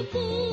hidup